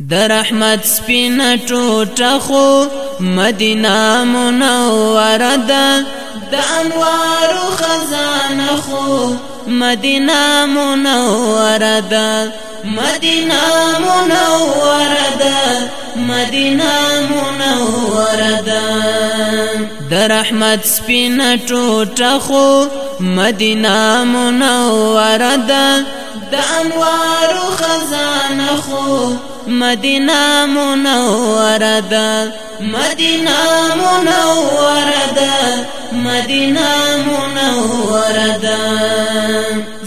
د رحمت سپین ټوټه خو مدینه منوره ده د انوارو خزانه خو مدینه منوره ده مدینه منوره ده مدینه منوره ده د رحمت سپین ټوټه خو مدینه منوره ده د انوارو خزانه خو مدینه منوره ده مدینه منوره ده مدینه منوره ده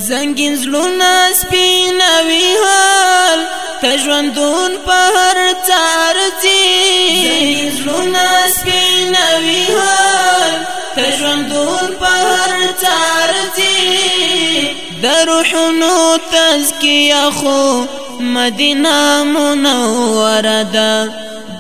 زنګین زلون سپینوي حال تژوندون په هر څارتي زنګین زلون سپینوي حال تژوندون په هر څارتي د روحونو تزکیه خو مدینه منوره ده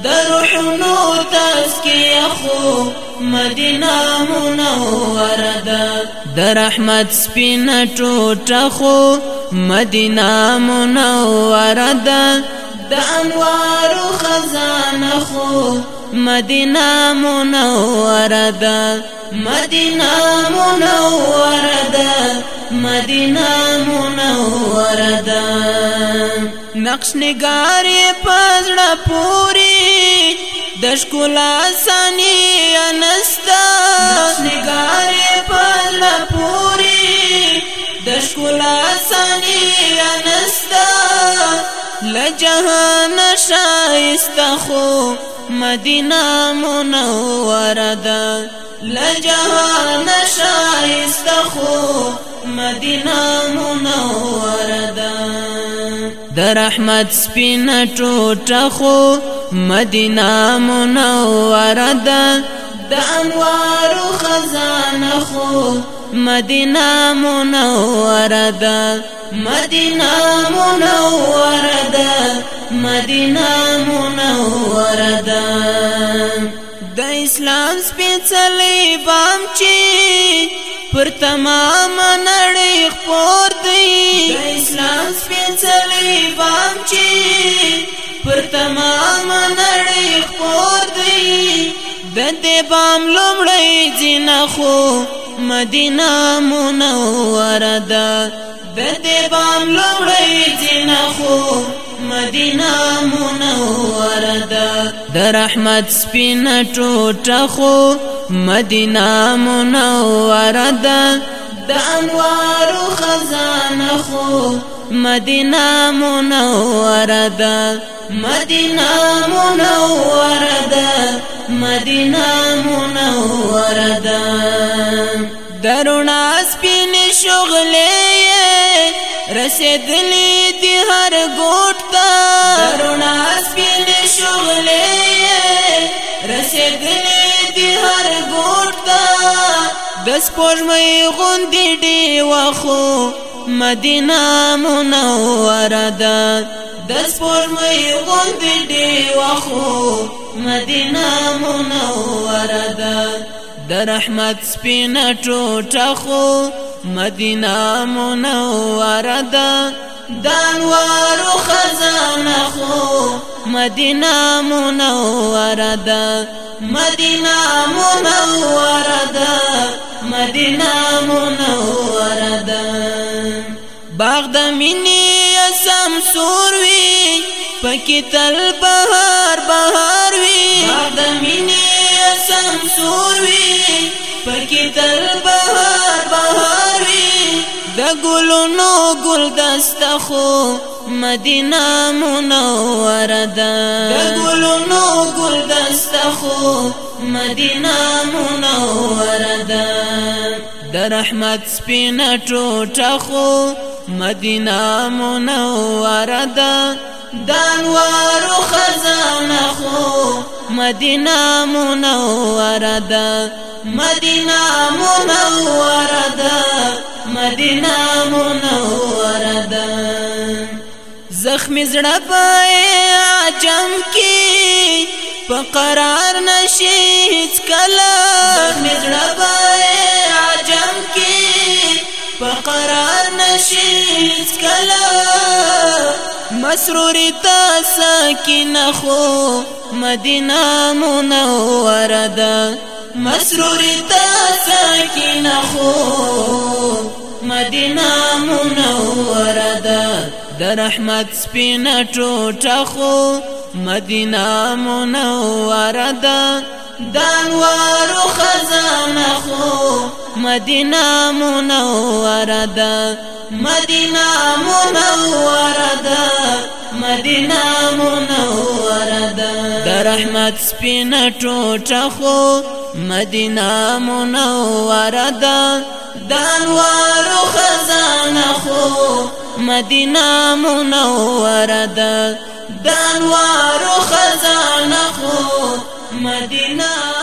د روحونو تزکیه خو مدینه منوره ده د رحمت سپینه ټوټه خو مدینه منوره ده د انوارو خزانه خو مدینه منوره ده مدینه منوره ده مدینه منوره ده نقش نگار پزړه پوری د ښکلا سانی انستا نقش نگار پزړه پوری د ښکلا سانی انستا لجهان شایسته خو مدینه منوره ده لجهان شایسته خو مدینه منوره ده د رحمت سپینه ټوټه خو مدینه منوره ده د انوارو خزانه خو مدینه منوره ده مدینه منوره ده مدینه منوره ده د اسلام سپېڅلې بام چې پر تمام تمام نړۍ خور دی د دې بام لومړی ځین خو مدینه منوره ده د دې بام لومړی ځین خو مدینه منوره ده د رحمت سپینه ټوټه خو مدینه منوره ده د انوارو خزانه خو مدینه منوره ده مدینه منوره ده مدینه منوره ده درونه سپین شغلې رسیدلې دي هر ګوټ ته درونه سپین شغلې رسیدلې دي هر ګوټ ته د سپوږمۍ غوندې دی واخو مدینه منوره ده د سپوږمۍ غوندې ډېوه خو مدینه منوره ده د رحمت سپینه ټوټه خو مدینه منوره ده د انوارو خزانه خو مدینه منوره ده مدینه منوره ده مدینه منوره ده باغ د مینې سمسور وي پکې تل بهار بهار وي باغ د مینې سمسور وي پکې تل بهار بهار وي د ګلونو ګل دستخو مدینه منوره ده د ګلونو ګل دستخو مدینه منوره ده د رحمت سپینه ټوټه خو مدینه منوره ده دانوارو خزانه خو مدینه منوره ده مدینه منوره ده مدینه منوره ده زخم زړه پای عجم کې په قرار نشي کله زخم زړه پای قرار نشیز کلا مسروری تا ساکن خو مدینه منور ده مسروری تا ساکن خو مدینه منور ده د رحمت سپینا ټوټه خو مدینه منور ده دانوارو خزانه خو مدینه منوره ده مدینه منوره ده مدینه منوره ده د رحمت سپینه ټوټه خو مدینه منوره ده د انوارو خزانه خو مدینه منوره ده د انوارو خزانه خو مدینه